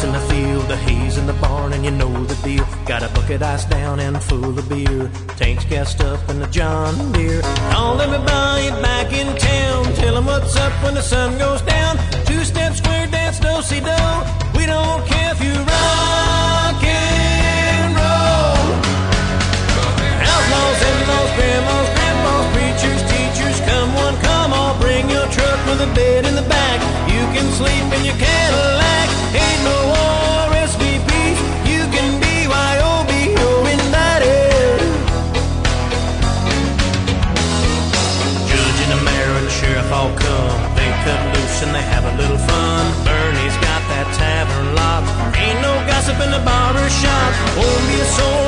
house in the field, the hay's in the barn, and you know the deal. Got a bucket ice down and full of beer. Tank's gassed up in the John Deere. Don't let me buy it back in town. Tell 'em what's up when the sun goes down. Two step square dance, do see do. We don't care if you rock and roll. Outlaws, in laws, grandmas, grandpas, preachers, teachers, come one, come all. Bring your truck with a bed in the back. You can sleep in your car. Come. They cut loose and they have a little fun. Bernie's got that tavern locked. Ain't no gossip in the barber shop. Won't be a soul